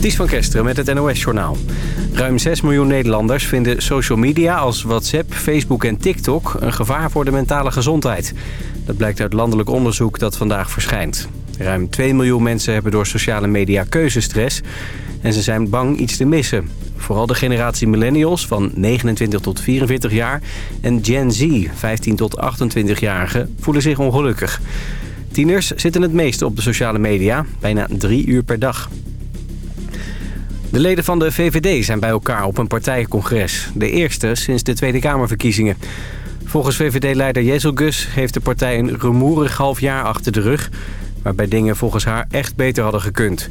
Ties van Kesteren met het NOS-journaal. Ruim 6 miljoen Nederlanders vinden social media als WhatsApp, Facebook en TikTok... een gevaar voor de mentale gezondheid. Dat blijkt uit landelijk onderzoek dat vandaag verschijnt. Ruim 2 miljoen mensen hebben door sociale media keuzestress... en ze zijn bang iets te missen. Vooral de generatie millennials van 29 tot 44 jaar... en Gen Z, 15 tot 28-jarigen, voelen zich ongelukkig. Tieners zitten het meeste op de sociale media, bijna drie uur per dag. De leden van de VVD zijn bij elkaar op een partijcongres. De eerste sinds de Tweede Kamerverkiezingen. Volgens VVD-leider Jezel Gus heeft de partij een rumoerig half jaar achter de rug... waarbij dingen volgens haar echt beter hadden gekund.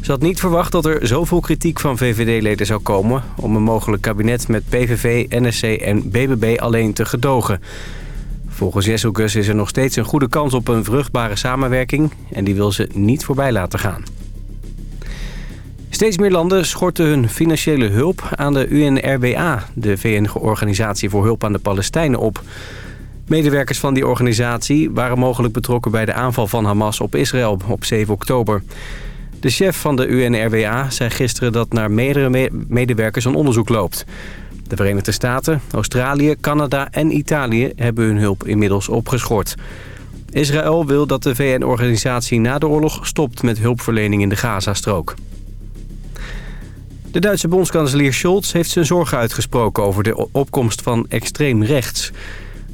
Ze had niet verwacht dat er zoveel kritiek van VVD-leden zou komen... om een mogelijk kabinet met PVV, NSC en BBB alleen te gedogen. Volgens Jesselgus is er nog steeds een goede kans op een vruchtbare samenwerking... en die wil ze niet voorbij laten gaan. Steeds meer landen schorten hun financiële hulp aan de UNRWA... de VN-organisatie voor hulp aan de Palestijnen, op. Medewerkers van die organisatie waren mogelijk betrokken bij de aanval van Hamas op Israël op 7 oktober. De chef van de UNRWA zei gisteren dat naar meerdere medewerkers een onderzoek loopt. De Verenigde Staten, Australië, Canada en Italië hebben hun hulp inmiddels opgeschort. Israël wil dat de VN-organisatie na de oorlog stopt met hulpverlening in de Gazastrook. De Duitse bondskanselier Scholz heeft zijn zorgen uitgesproken over de opkomst van extreem rechts.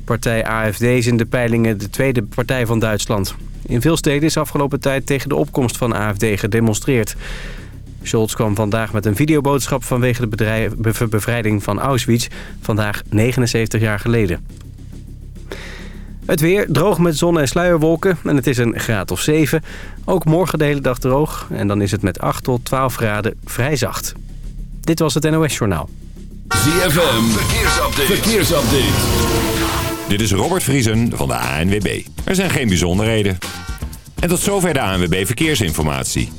Partij AFD is in de peilingen de tweede partij van Duitsland. In veel steden is afgelopen tijd tegen de opkomst van AFD gedemonstreerd. Scholz kwam vandaag met een videoboodschap vanwege de bevrijding van Auschwitz, vandaag 79 jaar geleden. Het weer, droog met zon en sluierwolken en het is een graad of 7. Ook morgen de hele dag droog en dan is het met 8 tot 12 graden vrij zacht. Dit was het NOS Journaal. ZFM, verkeersupdate. verkeersupdate. Dit is Robert Vriesen van de ANWB. Er zijn geen bijzonderheden. En tot zover de ANWB Verkeersinformatie.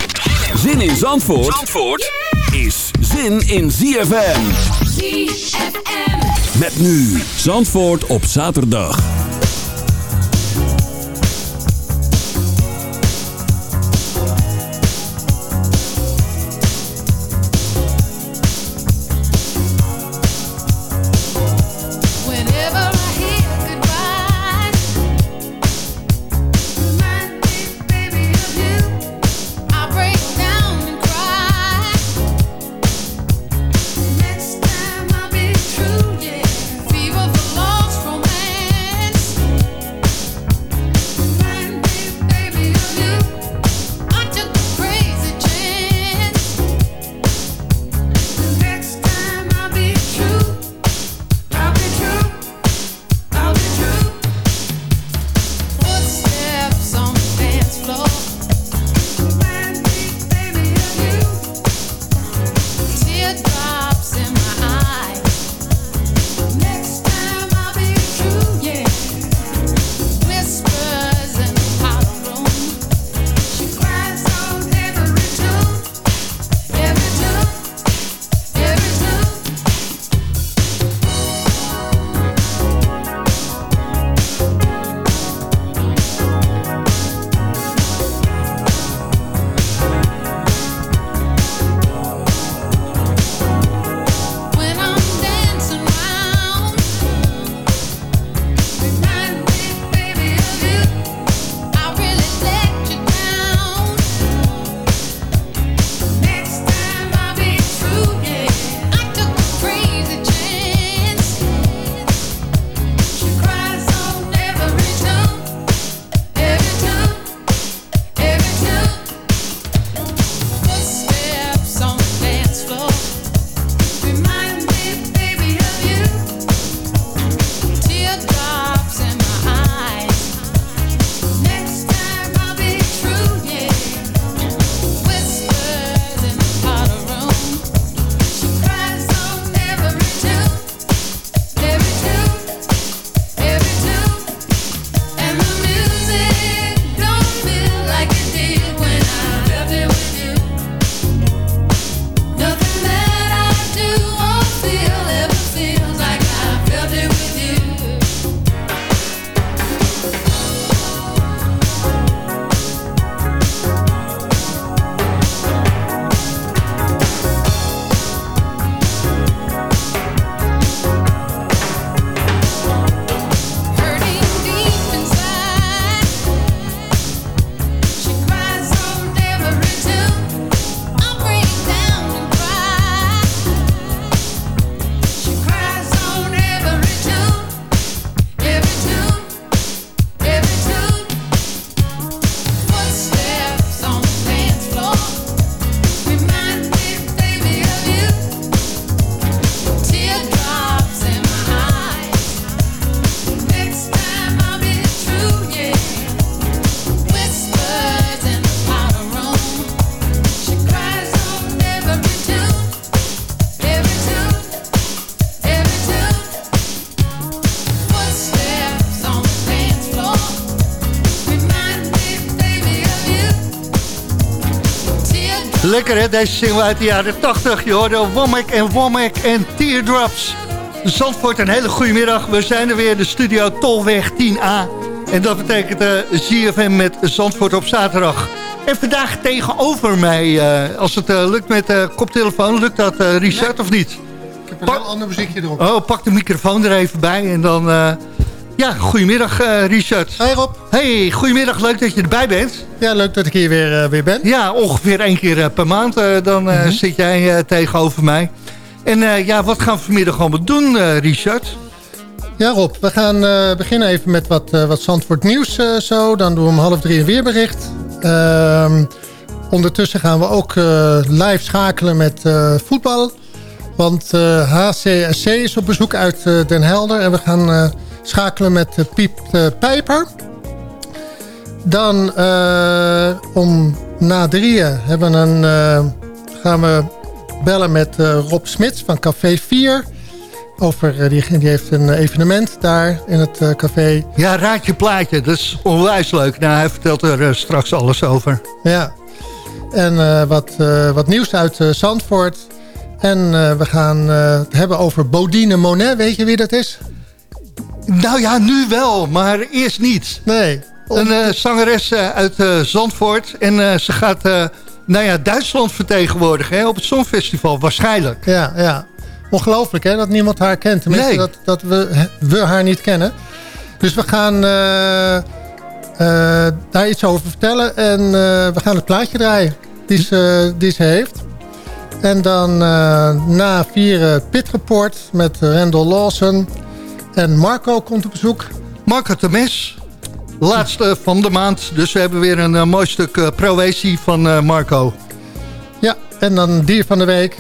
Zin in Zandvoort, Zandvoort is zin in ZFM. ZFM. Met nu Zandvoort op zaterdag. Lekker hè, deze single uit de jaren 80. Je hoorde Womack en Womack en Teardrops. Zandvoort, een hele goede middag. We zijn er weer, de studio Tolweg 10A. En dat betekent uh, eh, ZFM met Zandvoort op zaterdag. En vandaag tegenover mij, uh, als het uh, lukt met de koptelefoon, lukt dat Richard of niet? Ik heb een heel ander muziekje erop. Oh, pak de microfoon er even bij en dan... Ja, goedemiddag uh, Richard. Hey Rob. Hey, goedemiddag. Leuk dat je erbij bent. Ja, leuk dat ik hier weer, uh, weer ben. Ja, ongeveer één keer uh, per maand dan mm -hmm. zit jij tegenover mij. En ja, wat gaan we vanmiddag allemaal doen, Richard? Ja Rob, we gaan beginnen even met wat, wat Zandvoort nieuws zo. Dan doen we om half drie een weerbericht. Ehm, ondertussen gaan we ook live schakelen met voetbal. Want HCSC is op bezoek uit Den Helder. En we gaan schakelen met Piep Pijper. Dan uh, om na drieën hebben een, gaan we bellen met Rob Smits van Café 4. Over, die, die heeft een evenement daar in het café. Ja, raad je plaatje. Dat is onwijs leuk. Nou, hij vertelt er straks alles over. Ja. En wat, wat nieuws uit Zandvoort. En we gaan het hebben over Bodine Monet. Weet je wie dat is? Nou ja, nu wel, maar eerst niet. Nee. Een uh, zangeres uh, uit uh, Zandvoort. En ze gaat nou ja, Duitsland vertegenwoordigen hè, op het Songfestival, waarschijnlijk. Ja, ja. Ongelooflijk hè, dat niemand haar kent. Tenminste, nee. dat, dat we, we haar niet kennen. Dus we gaan daar iets over vertellen. En we gaan het plaatje draaien die ze, die ze heeft. En dan na vier Pit Report met Randall Lawson... En Marco komt op bezoek. Marco Temes, laatste van de maand. Dus we hebben weer een uh, mooi stuk uh, proëzie van uh, Marco. Ja, en dan dier van de week.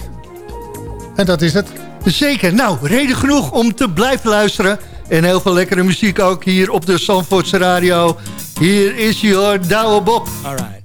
En dat is het. Zeker. Nou, reden genoeg om te blijven luisteren. En heel veel lekkere muziek ook hier op de Zandvoortse Radio. Hier is your Douwe Bob. All right.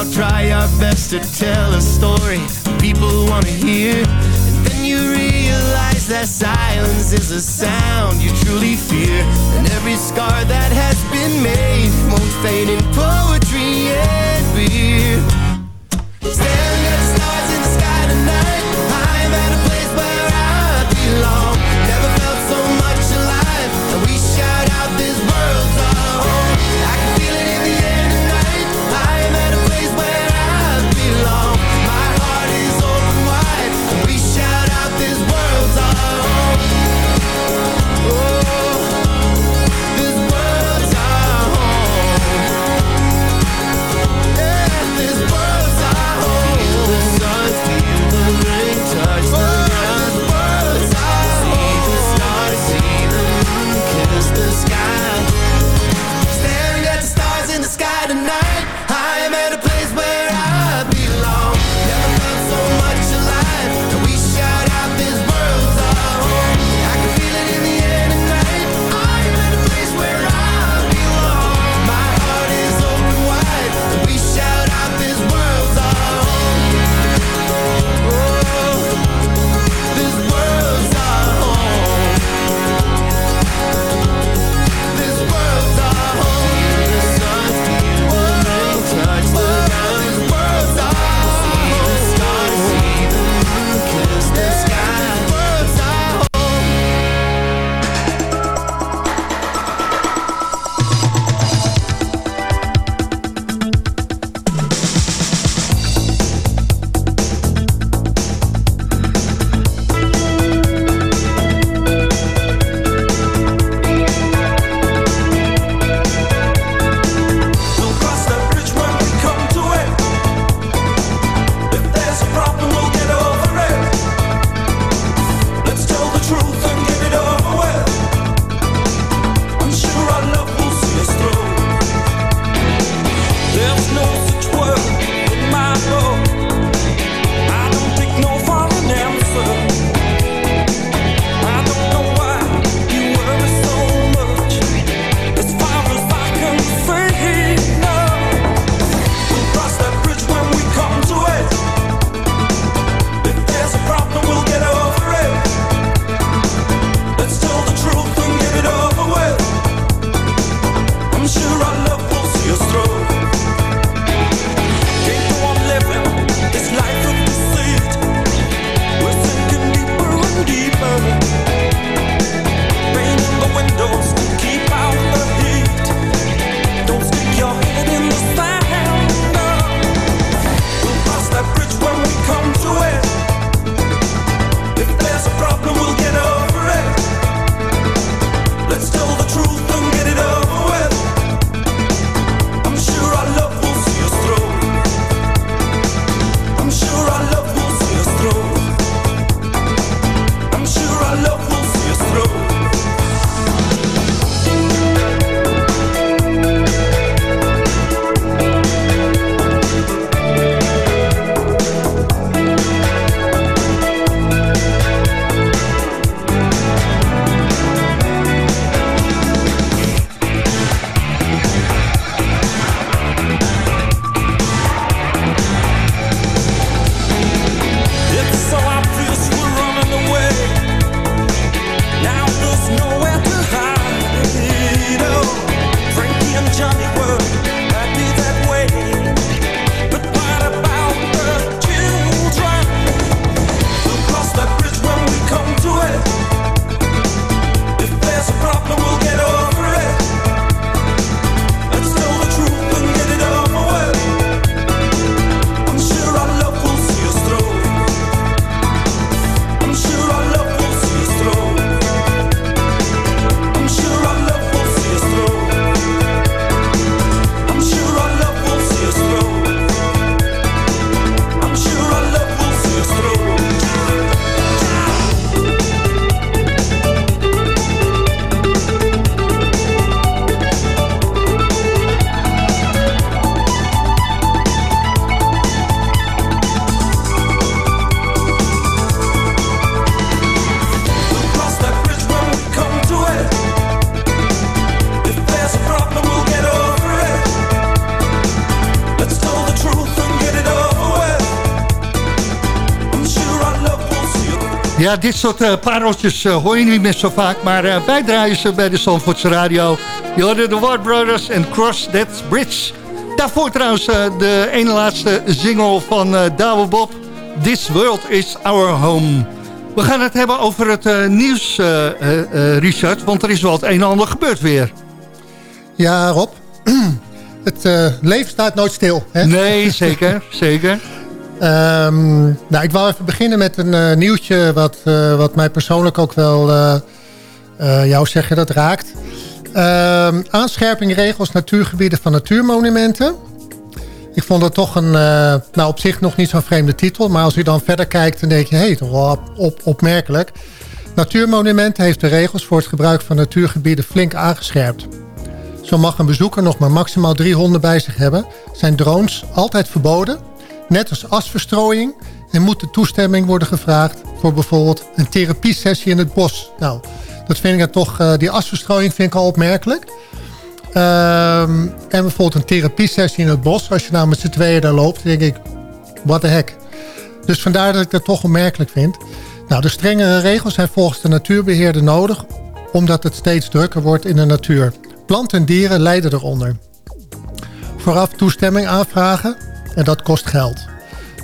I'll try our best to tell a story people want to hear. And then you realize that silence is a sound you truly fear. And every scar that has been made won't fade in poetry and beer. Staring at the stars in the sky tonight, I'm at a place where I belong. Ja, dit soort uh, pareltjes uh, hoor je niet meer zo vaak. Maar uh, wij draaien ze bij de Zandvoortse Radio. Je hoorde de Ward Brothers en Cross That Bridge. Daarvoor trouwens de ene laatste single van uh, Bob. This World is Our Home. We gaan het hebben over het nieuws, Richard. Want er is wel het een en ander gebeurd weer. Ja, Rob. het leven staat nooit stil. Hè? Nee, zeker. zeker. Um, nou, ik wil even beginnen met een uh, nieuwtje wat, uh, wat mij persoonlijk ook wel, uh, jou zeggen, dat raakt. Um, aanscherping regels natuurgebieden van natuurmonumenten. Ik vond dat toch een, nou op zich nog niet zo'n vreemde titel. Maar als u dan verder kijkt, dan denk je, hé, hey, toch wel op, opmerkelijk. Natuurmonumenten heeft de regels voor het gebruik van natuurgebieden flink aangescherpt. Zo mag een bezoeker nog maar maximaal drie honden bij zich hebben. Zijn drones altijd verboden net als asverstrooiing. En moet de toestemming worden gevraagd voor bijvoorbeeld een therapiesessie in het bos. Nou, dat vind ik toch, uh, die asverstrooiing vind ik al opmerkelijk. Um, en bijvoorbeeld een therapiesessie in het bos. Als je nou met z'n tweeën daar loopt, denk ik, what the heck. Dus vandaar dat ik dat toch opmerkelijk vind. Nou, de strengere regels zijn volgens de natuurbeheerder nodig... omdat het steeds drukker wordt in de natuur. Planten en dieren lijden eronder. Vooraf toestemming aanvragen en dat kost geld.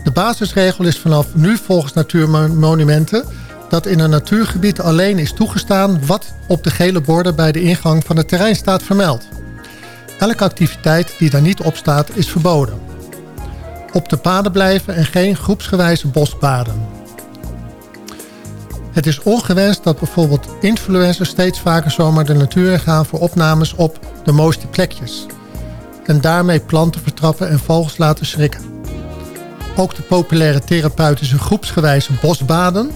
De basisregel is vanaf nu volgens natuurmonumenten dat in een natuurgebied alleen is toegestaan wat op de gele borden bij de ingang van het terrein staat vermeld. Elke activiteit die daar niet op staat is verboden. Op de paden blijven en geen groepsgewijze bospaden. Het is ongewenst dat bijvoorbeeld influencers steeds vaker zomaar de natuur gaan voor opnames op de mooiste plekjes en daarmee planten vertrappen en vogels laten schrikken. Ook de populaire therapeutische groepsgewijze bosbaden.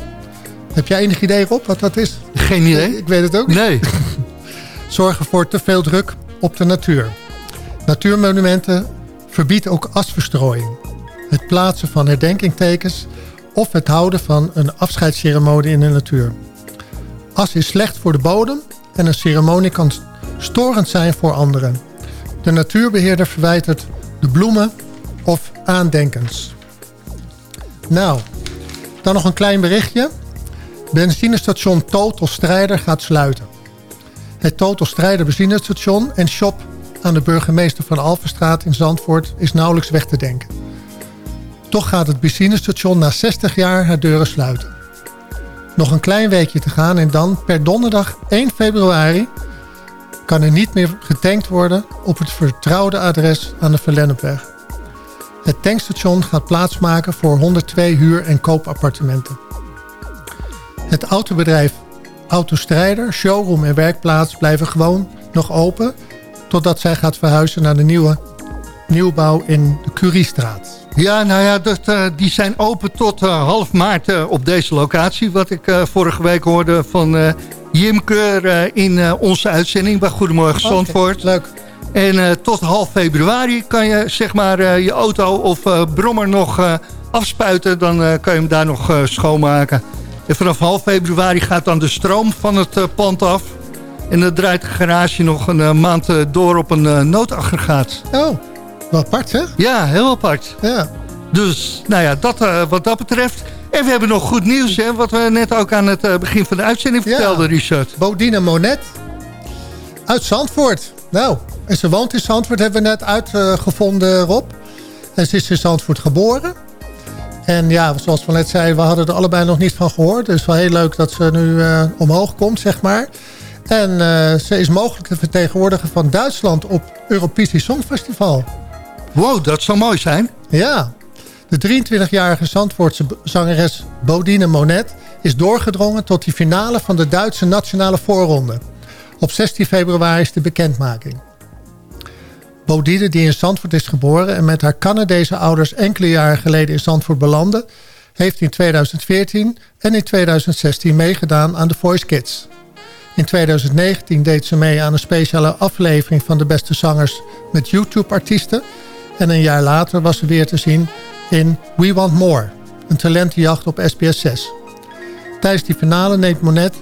Heb jij enig idee op wat dat is? Geen idee. Ik weet het ook niet. Nee. Zorgen voor te veel druk op de natuur. Natuurmonumenten verbieden ook asverstrooiing. Het plaatsen van herdenkingtekens of het houden van een afscheidsceremonie in de natuur. As is slecht voor de bodem en een ceremonie kan storend zijn voor anderen. De natuurbeheerder verwijtert de bloemen of aandenkens. Nou, dan nog een klein berichtje. Benzinestation Total Strijder gaat sluiten. Het Total Strijder benzinestation en shop aan de burgemeester van Alverstraat in Zandvoort is nauwelijks weg te denken. Toch gaat het benzinestation na 60 jaar haar deuren sluiten. Nog een klein weekje te gaan en dan per donderdag 1 februari kan er niet meer getankt worden op het vertrouwde adres aan de Verlennepweg. Het tankstation gaat plaatsmaken voor 102 huur- en koopappartementen. Het autobedrijf Autostrijder, showroom en werkplaats blijven gewoon nog open... totdat zij gaat verhuizen naar de nieuwe nieuwbouw in de Curiestraat. Ja, nou ja, dat, uh, die zijn open tot uh, half maart uh, op deze locatie. Wat ik vorige week hoorde van Jim Keur eh, in eh, onze uitzending bij Goedemorgen Zandvoort. leuk. En eh, tot half februari kan je zeg maar je auto of brommer nog afspuiten. Dan kan je hem daar nog schoonmaken. En vanaf half februari gaat dan de stroom van het pand af. En dan draait de garage nog een maand door op een noodaggregaat. Oh, wat apart hè? Ja, heel apart. Ja. Dus, nou ja, dat, wat dat betreft... En we hebben nog goed nieuws, hè, wat we net ook aan het eh, begin van de uitzending vertelden, ja. Richard. Bodine Monet uit Zandvoort. Nou, en ze woont in Zandvoort, hebben we net uitgevonden, Rob. En ze is in Zandvoort geboren. En ja, zoals we net zeiden, we hadden er allebei nog niet van gehoord. Dus wel heel leuk dat ze nu uh, omhoog komt, zeg maar. En uh, ze is mogelijk de vertegenwoordiger van Duitsland op Eurovisie Songfestival. Wow, dat zou mooi zijn. Ja, de 23-jarige Zandvoortse zangeres Bodine Monet is doorgedrongen tot die finale van de Duitse nationale voorronde. Op 16 februari is de bekendmaking. Bodine, die in Zandvoort is geboren en met haar Canadese ouders enkele jaren geleden in Zandvoort belandde, heeft in 2014 en in 2016 meegedaan aan The Voice Kids. In 2019 deed ze mee aan een speciale aflevering van de beste zangers met YouTube-artiesten. En een jaar later was ze weer te zien in We Want More, een talentenjacht op SBS 6. Tijdens die finale neemt Monet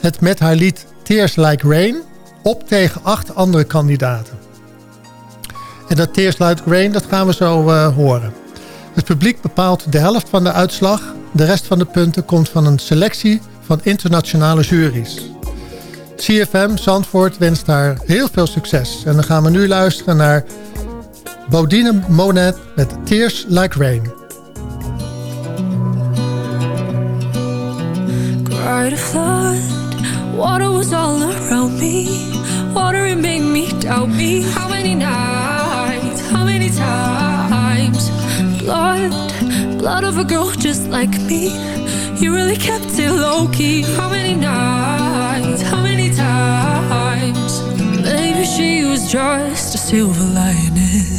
het met haar lied Tears Like Rain op tegen acht andere kandidaten. En dat Tears Like Rain, dat gaan we zo uh, horen. Het publiek bepaalt de helft van de uitslag De rest van de punten komt van een selectie van internationale juries. CFM Zandvoort wenst daar heel veel succes. En dan gaan we nu luisteren naar Bodine Monet met Tears Like Rain. Cried a flood, water was all around me. Water it made me doubt me. How many nights, how many times? Blood, blood of a girl just like me. You really kept it low key. How many nights, how many times? Maybe she was just a silver lining.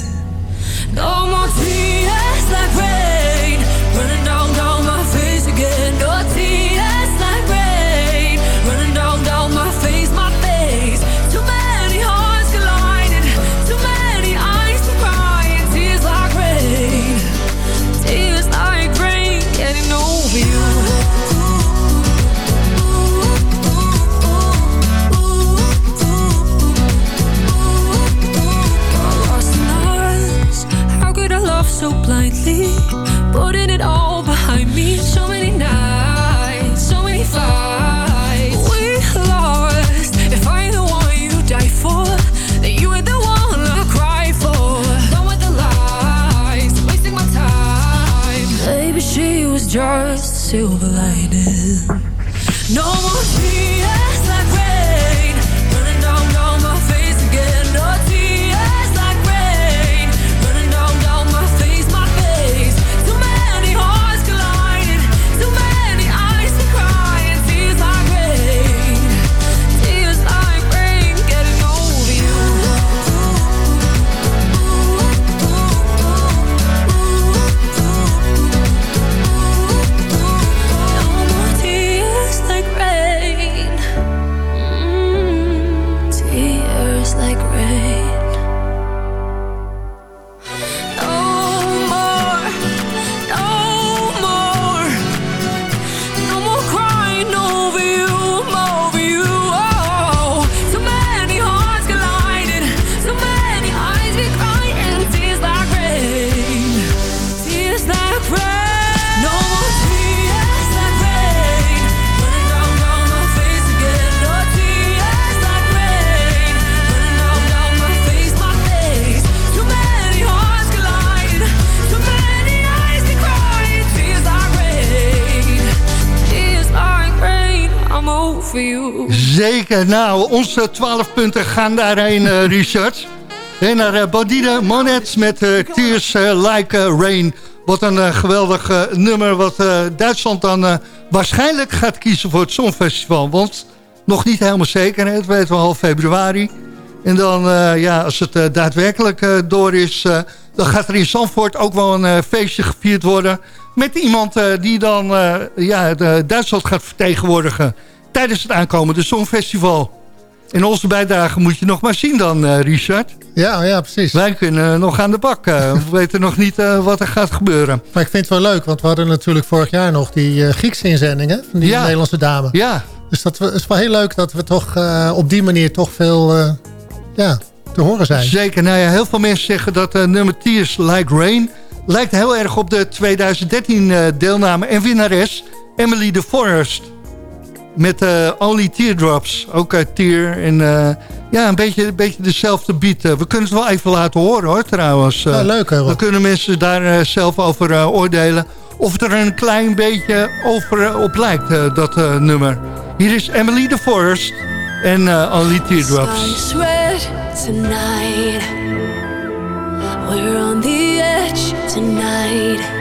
No more tears like rain Putting it all behind me. So many nights, so many fights. We lost. If I ain't the one you die for, then you ain't the one I cry for. Done with the lies, wasting my time. She was just silver lining. No more tears Nou, onze 12 punten gaan daarheen, eh, Richard. En naar uh, Bodine Monet met eh, Tears eh, Like eh, Rain. Wat een eh, geweldig eh, nummer wat eh, Duitsland dan eh, waarschijnlijk gaat kiezen voor het Songfestival. Want nog niet helemaal zeker, het weten we half februari. En dan, eh, ja, als het eh, daadwerkelijk eh, door is... eh, dan gaat er in Zandvoort ook wel een eh, feestje gevierd worden... met iemand eh, die dan eh, ja, Duitsland gaat vertegenwoordigen... tijdens het aankomende Songfestival. En onze bijdrage moet je nog maar zien dan, eh, Richard. Ja, ja, precies. Wij kunnen nog aan de bak. eh, we weten nog niet eh, wat er gaat gebeuren. Maar ik vind het wel leuk, want we hadden natuurlijk vorig jaar nog die eh, Griekse inzendingen van die Ja. Nederlandse dame. Ja, Dus dat is wel heel leuk dat we toch op die manier toch veel ja, te horen zijn. zeker. Nou ja, heel veel mensen zeggen dat nummer Tears Like Rain... lijkt heel erg op de 2013 eh, deelname en winnares Emily de Forest. Met eh, Only Teardrops, ook uit Tear. En eh, ja, een beetje, een beetje dezelfde beat. Eh, we kunnen het wel even laten horen hoor, trouwens. Eh, Ja, leuk, hè, Rob. Dan kunnen mensen daar zelf over eh, oordelen... of het er een klein beetje over, op lijkt, dat eh, nummer. Hier is Emily de Forest en eh, Only Teardrops. We're on the edge tonight.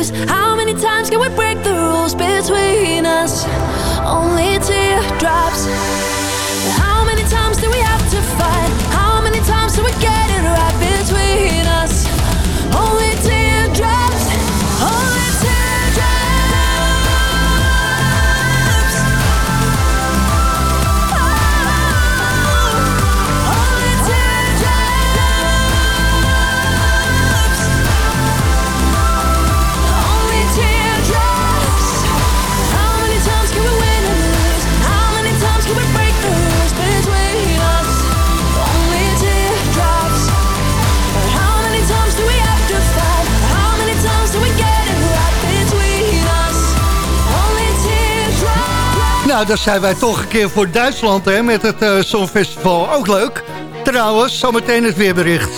lose? How many times can we break the rules between us? Only teardrops. How many times do we have to fight? Nou, dan zijn wij toch een keer voor Duitsland hè, met het eh Songfestival. Ook leuk. Trouwens, zometeen het weerbericht.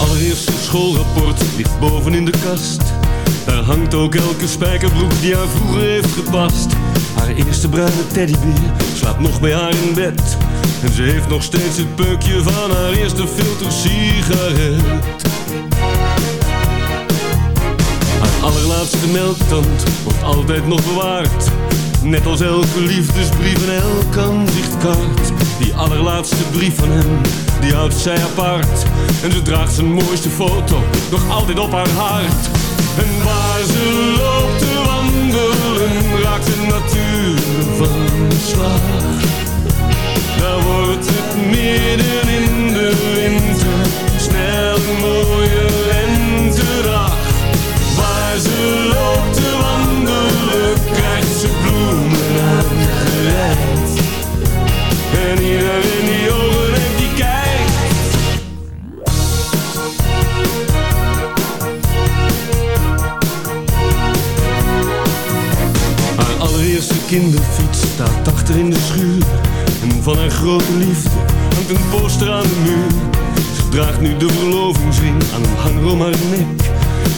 Allereerste schoolrapport ligt boven in de kast. Daar hangt ook elke spijkerbroek die haar vroeger heeft gepast. Haar eerste bruine teddybeer slaapt nog bij haar in bed. En ze heeft nog steeds het peukje van haar eerste filter sigaret. Haar allerlaatste melktand wordt altijd nog bewaard. Net als elke liefdesbrief en elk aanzichtkaart. Die allerlaatste brief van hem, die houdt zij apart. En ze draagt zijn mooiste foto nog altijd op haar hart. En waar ze loopt te wandelen, raakt de natuur van slag. Daar wordt het midden in de winter, snel een mooie kinderfiets staat achter in de schuur. En van haar grote liefde hangt een poster aan de muur. Ze draagt nu de verlovingsring aan een hanger om haar nek.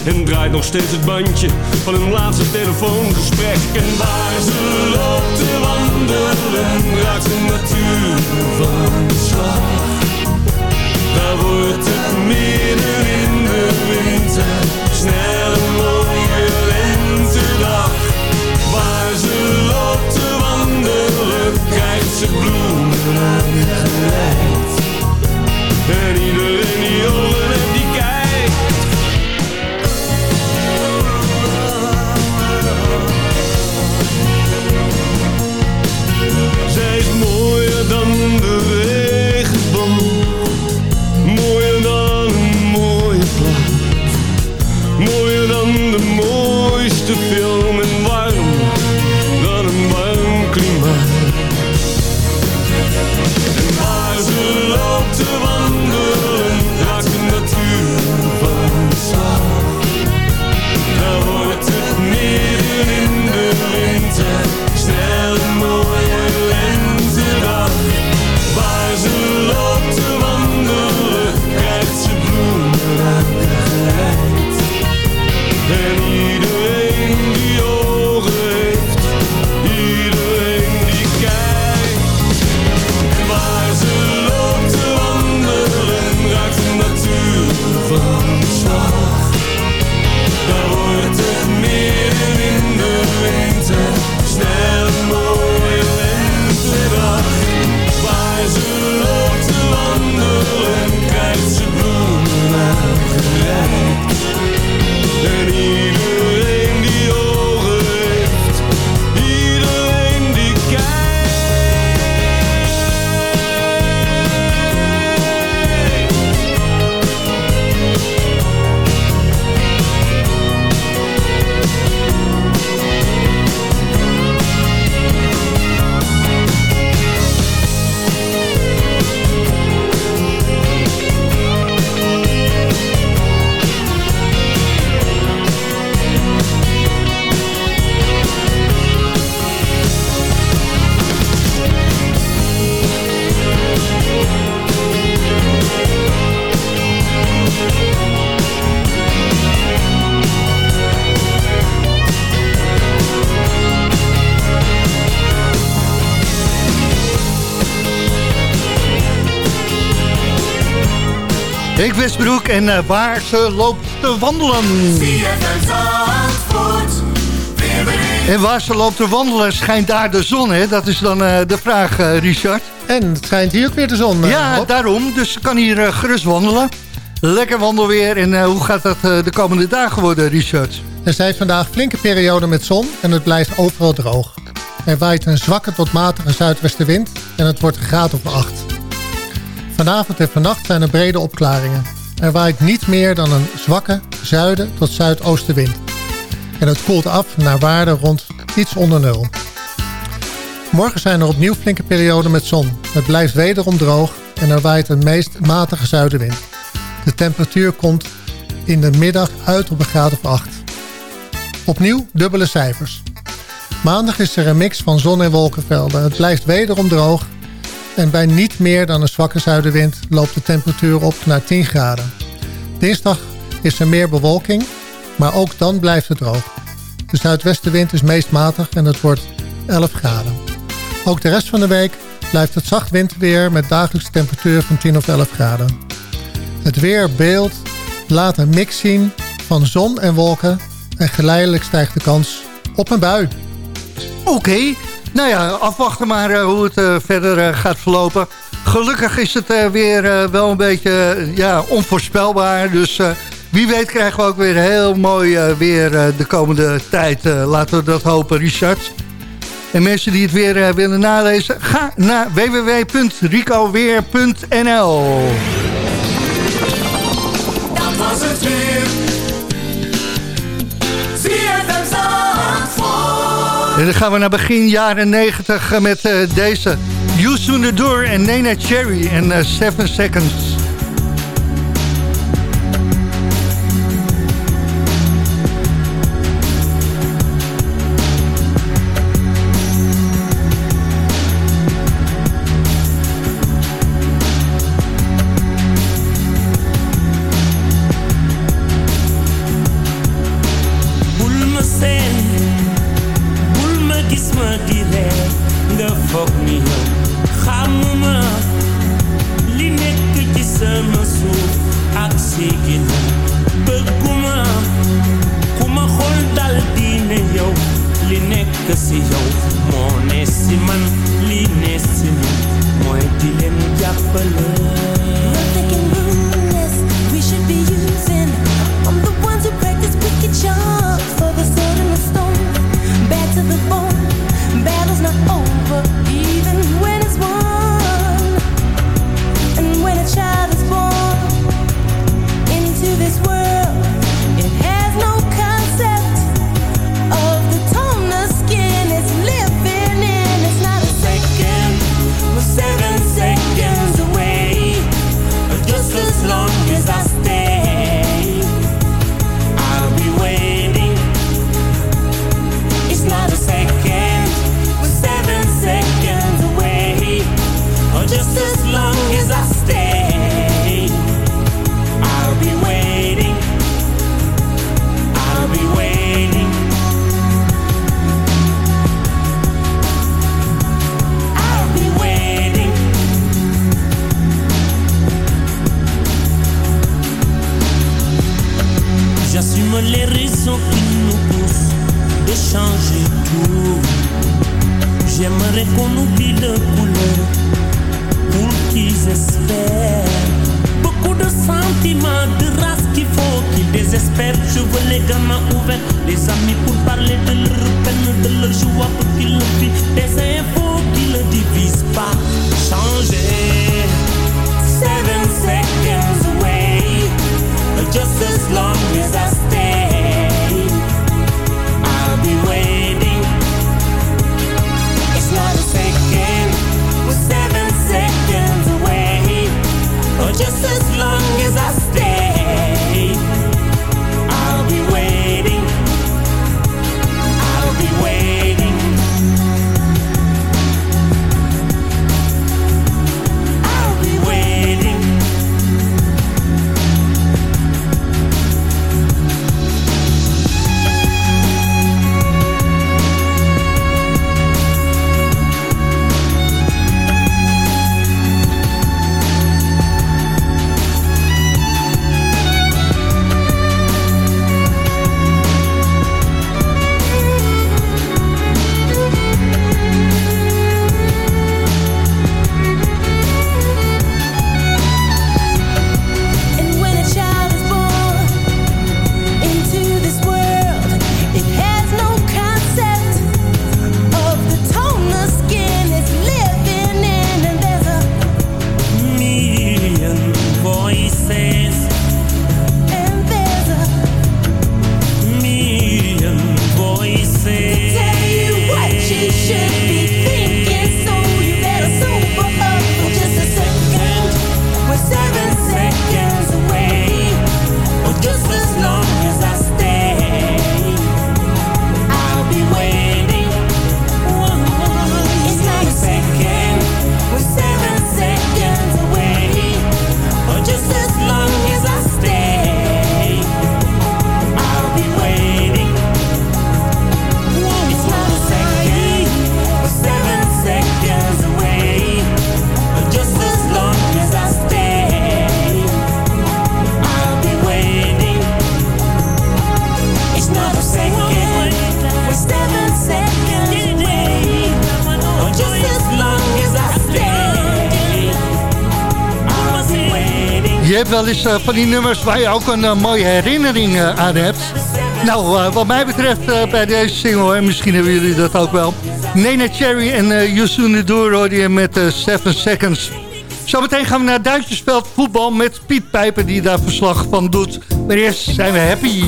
En draait nog steeds het bandje van hun laatste telefoongesprek. En waar ze loopt te wandelen, raakt de natuur van de slag. Daar wordt het midden Westbroek en uh, waar ze loopt te wandelen. En waar ze loopt te wandelen schijnt daar de zon, hè? Dat is dan uh, de vraag, uh, Richard. En het schijnt hier ook weer de zon. ja, op. daarom. Dus ze kan hier gerust wandelen. Lekker wandelweer. En hoe gaat dat de komende dagen worden, Richard? Er zijn vandaag flinke perioden met zon en het blijft overal droog. Er waait een zwakke tot matige zuidwestenwind en het wordt een graad of 8. Vanavond en vannacht zijn er brede opklaringen. Er waait niet meer dan een zwakke zuiden tot zuidoostenwind. En het koelt af naar waarde rond iets onder nul. Morgen zijn er opnieuw flinke perioden met zon. Het blijft wederom droog en er waait een meest matige zuidenwind. De temperatuur komt in de middag uit op een graad of 8. Opnieuw dubbele cijfers. Maandag is er een mix van zon- en wolkenvelden. Het blijft wederom droog en bij niet meer dan een zwakke zuidenwind loopt de temperatuur op naar 10 graden. Dinsdag is er meer bewolking, maar ook dan blijft het droog. De zuidwestenwind is meest matig en het wordt 11 graden. Ook de rest van de week blijft het zacht winterweer met dagelijkse temperatuur van 10 of 11 graden. Het weerbeeld laat een mix zien van zon en wolken en geleidelijk stijgt de kans op een bui. Oké, nou ja, afwachten maar uh, hoe het uh, verder uh, gaat verlopen. Gelukkig is het weer wel een beetje ja, onvoorspelbaar. Dus wie weet krijgen we ook weer heel mooi weer de komende tijd. laten we dat hopen, Richard. En mensen die het weer willen nalezen, ga naar www.ricoweer.nl En dan gaan we naar begin jaren 90 met uh, deze Youssou Door en Nena Cherry en uh, Seven Seconds. Wel eens van die nummers waar je ook een mooie herinnering aan hebt. Nou, wat mij betreft bij deze single, en misschien hebben jullie dat ook wel. Nena Cherry en uh, Yusun hoorde je met 7 Seconds. Zometeen gaan we naar Duitsersveld voetbal met Piet Pijper die daar verslag van doet. Maar eerst zijn we happy.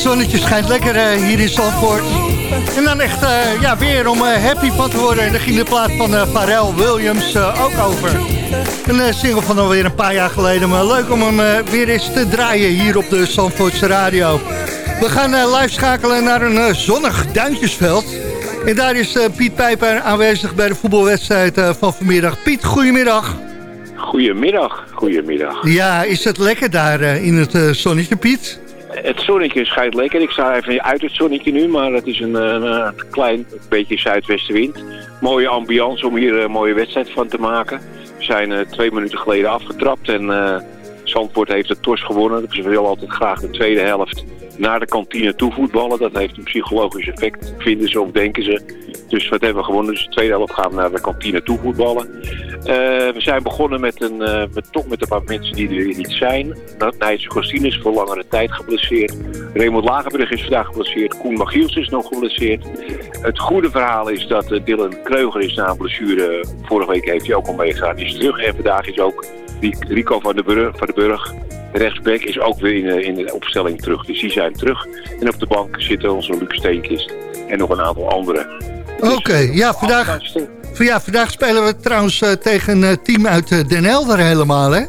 Zonnetje schijnt lekker uh, hier in Zandvoort. En dan echt uh, ja, weer om uh, happy van te worden. En daar ging de plaat van Pharrell Williams ook over. Een single van alweer een paar jaar geleden. Maar leuk om hem weer eens te draaien hier op de Zandvoortse radio. We gaan live schakelen naar een zonnig Duintjesveld. En daar is Piet Pijper aanwezig bij de voetbalwedstrijd van vanmiddag. Piet, goedemiddag. Goedemiddag, goedemiddag. Ja, is het lekker daar in het zonnetje, Piet? Het zonnetje schijnt lekker. Ik sta even uit het zonnetje nu, maar het is een, klein beetje zuidwestenwind. Mooie ambiance om hier een mooie wedstrijd van te maken. We zijn uh, twee minuten geleden afgetrapt en uh, Zandvoort heeft het TOS gewonnen. Ze willen altijd graag de tweede helft naar de kantine toe voetballen. Dat heeft een psychologisch effect, vinden ze of denken ze. Dus wat hebben we gewonnen? Dus de tweede helft gaan we naar de kantine toe voetballen. Uh, we zijn begonnen met een, uh, met, toch met een paar mensen die er niet zijn. Nijtse Gostien is voor langere tijd geblesseerd. Raymond Lagerbrug is vandaag geblesseerd. Koen Magiels is nog geblesseerd. Het goede verhaal is dat uh, Dylan Kreuger is na een blessure. Vorige week heeft hij ook al meegegaan. Die is terug en vandaag is ook Rico van de van de Burg rechtsback is ook weer in, eh, in de opstelling terug. Dus die zijn terug. En op de bank zitten onze Luc Steenkist en nog een aantal anderen. Oké, ja, vandaag, ja, vandaag spelen we trouwens uh, tegen een team uit Den Helder helemaal, hè?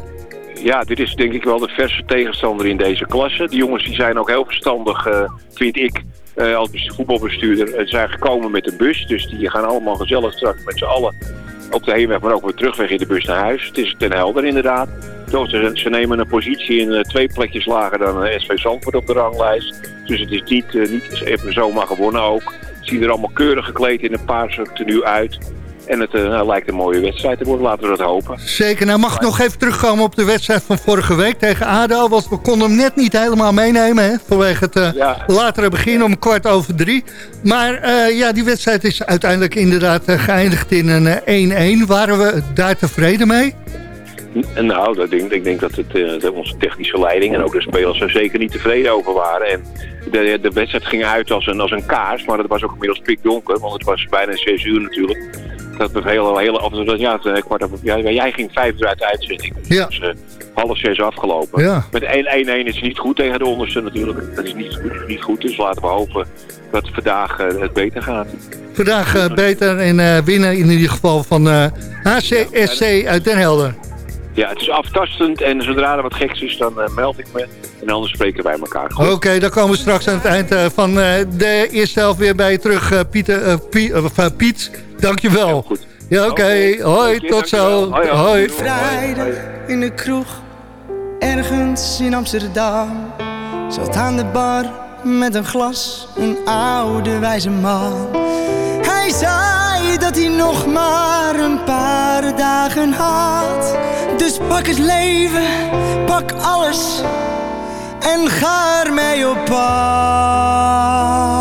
Ja, dit is denk ik wel de verse tegenstander in deze klasse. Die jongens die zijn ook heel verstandig, vind ik, als voetbalbestuurder. Ze zijn gekomen met een bus, dus die gaan allemaal gezellig straks met z'n allen op de heenweg, maar ook weer terugweg in de bus naar huis. Het is ten helder inderdaad. Ze, nemen een positie in uh, twee plekjes lager dan uh, SV Zandvoort op de ranglijst. Dus het is niet, niet even zomaar gewonnen ook. Zien er allemaal keurig gekleed in een paarse tenue uit. En het nou, lijkt een mooie wedstrijd te worden, laten we dat hopen. Zeker, nou mag ik nog even terugkomen op de wedstrijd van vorige week tegen ADO. Want we konden hem net niet helemaal meenemen, hè, vanwege het ja. latere begin om kwart over drie. Maar ja, die wedstrijd is uiteindelijk inderdaad geëindigd in een 1-1. Waren we daar tevreden mee? Nou, dat denk, ik denk dat het, onze technische leiding en ook de spelers er zeker niet tevreden over waren. En de, de wedstrijd ging uit als een, als een kaars, maar dat was ook inmiddels pikdonker, want het was bijna 6 uur natuurlijk. Dat was heel, heel, dat, ja, kwart over, ja, jij ging vijf uur uit de uitzending. Dus ja. Dus, half zes afgelopen. Ja. Met 1-1 is niet goed tegen de onderste natuurlijk. Dat is niet, niet goed, dus laten we hopen dat vandaag uh, het beter gaat. Vandaag beter en winnen in ieder geval van HCSC uit Den Helder. Ja, het is aftastend en zodra er wat geks is, dan uh, meld ik me. En anders spreken wij elkaar. Oké, dan komen we straks aan het eind uh, van uh, de eerste helft weer bij je terug, Pieter, Piet, Piet. Dankjewel. Ja, goed. Ja, oké. Okay. Hoi, okay, tot zo. Hoi, hoi. Vrijdag in de kroeg, ergens in Amsterdam. Zat aan de bar met een glas, een oude wijze man. Hij zei dat hij nog maar een paar dagen had. Dus pak het leven, pak alles en ga ermee op pad.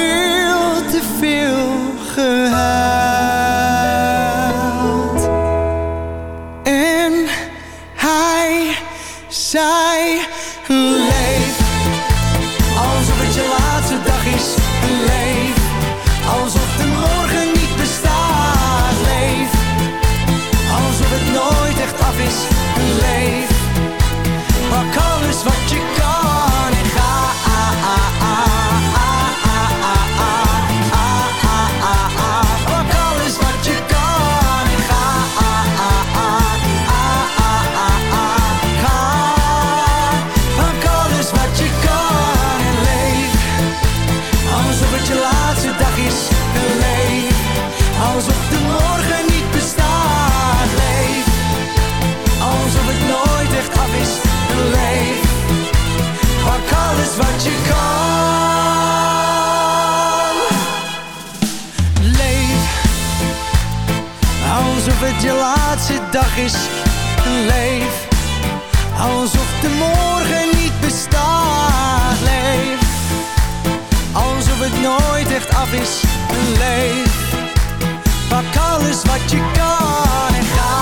is. Leef, alsof de morgen niet bestaat. Leef, alsof het nooit echt af is. Leef, pak alles wat je kan en ga.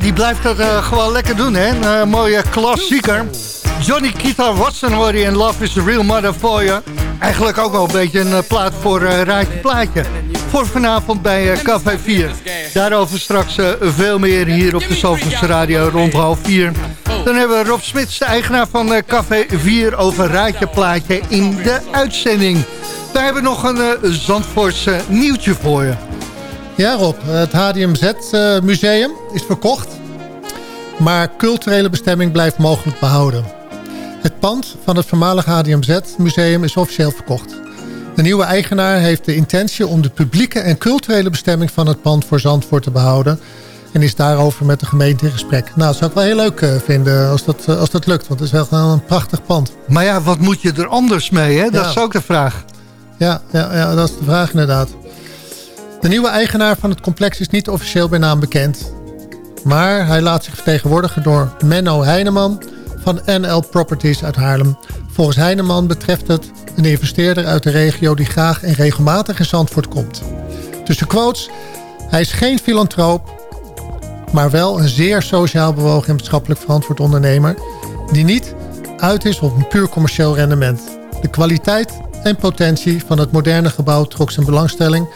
Die blijft het eh, gewoon lekker doen, hè? Een eh, mooie klassieker. Johnny Kita Watson hoor je in Love is the Real Mother for You. Eigenlijk ook wel een beetje een eh, plaat voor eh Raadje Plaatje. Voor vanavond bij Café 4. Daarover straks veel meer hier op de Zalvoortse Radio rond half 4. Dan hebben we Rob Smits, de eigenaar van Café 4... over Raadje Plaatje in de uitzending. Daar hebben we nog een Zandvoorts eh, nieuwtje voor je. Ja Rob, het HDMZ-museum is verkocht. Maar culturele bestemming blijft mogelijk behouden. Het pand van het voormalige HDMZ-museum is officieel verkocht. De nieuwe eigenaar heeft de intentie om de publieke en culturele bestemming van het pand voor Zandvoort te behouden. En is daarover met de gemeente in gesprek. Nou, dat zou ik wel heel leuk eh, vinden als dat, eh, als dat lukt. Want het is wel een prachtig pand. Maar ja, wat moet je er anders mee, hè? Dat Ja. is ook de vraag. Ja, ja, ja, dat is de vraag inderdaad. De nieuwe eigenaar van het complex is niet officieel bij naam bekend. Maar hij laat zich vertegenwoordigen door Menno Heineman van NL Properties uit Haarlem. Volgens Heineman betreft het een investeerder uit de regio die graag en regelmatig in Zandvoort komt. Tussen quotes, hij is geen filantroop, maar wel een zeer sociaal bewogen en maatschappelijk verantwoord ondernemer... die niet uit is op een puur commercieel rendement. De kwaliteit en potentie van het moderne gebouw trok zijn belangstelling...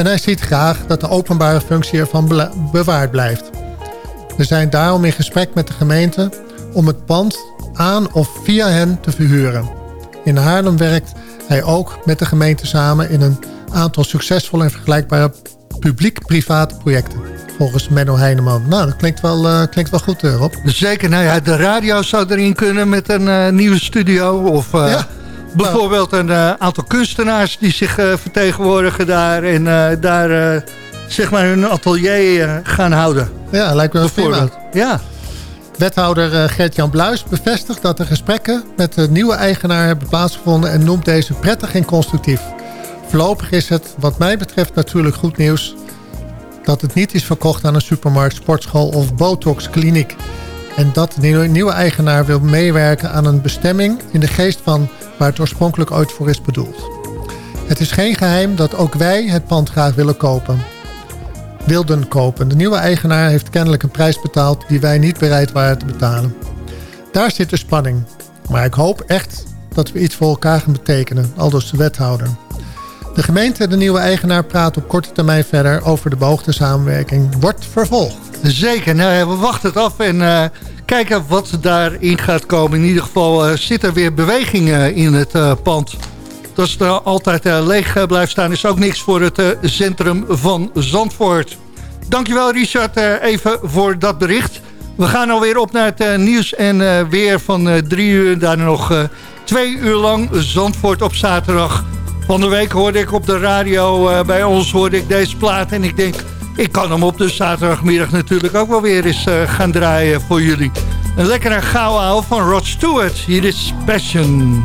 en hij ziet graag dat de openbare functie ervan bewaard blijft. We zijn daarom in gesprek met de gemeente om het pand aan of via hen te verhuren. In Haarlem werkt hij ook met de gemeente samen in een aantal succesvolle en vergelijkbare publiek-private projecten. Volgens Menno Heineman. Nou, dat klinkt wel, uh, klinkt wel goed, erop. Zeker. Nou ja, de radio zou erin kunnen met een uh, nieuwe studio. Of uh, ja. Bijvoorbeeld een aantal kunstenaars die zich vertegenwoordigen daar. En daar zeg maar hun atelier gaan houden. Ja, lijkt me bijvoorbeeld. Ja. Wethouder Gert-Jan Bluis bevestigt dat de gesprekken met de nieuwe eigenaar hebben plaatsgevonden... en noemt deze prettig en constructief. Voorlopig is het wat mij betreft natuurlijk goed nieuws... dat het niet is verkocht aan een supermarkt, sportschool of botoxkliniek. En dat de nieuwe eigenaar wil meewerken aan een bestemming... in de geest van waar het oorspronkelijk ooit voor is bedoeld. Het is geen geheim dat ook wij het pand graag willen kopen. Wilden kopen. De nieuwe eigenaar heeft kennelijk een prijs betaald... die wij niet bereid waren te betalen. Daar zit de spanning. Maar ik hoop echt dat we iets voor elkaar gaan betekenen, aldus de wethouder. De gemeente en de nieuwe eigenaar praten op korte termijn verder over de beoogde samenwerking. Wordt vervolgd. Zeker, nou, we wachten het af en uh, kijken wat daarin gaat komen. In ieder geval uh, zit er weer beweging uh, in het pand. Dat het er altijd leeg blijft staan is ook niks voor het centrum van Zandvoort. Dankjewel Richard even voor dat bericht. We gaan alweer op naar het nieuws en weer van drie uur. Daarna nog twee uur lang Zandvoort op zaterdag van de week hoorde ik op de radio bij ons hoorde ik deze plaat. En ik denk, ik kan hem op de zaterdagmiddag natuurlijk ook wel weer eens uh, gaan draaien voor jullie. Een lekkere gauw van Rod Stewart. Hier is Passion.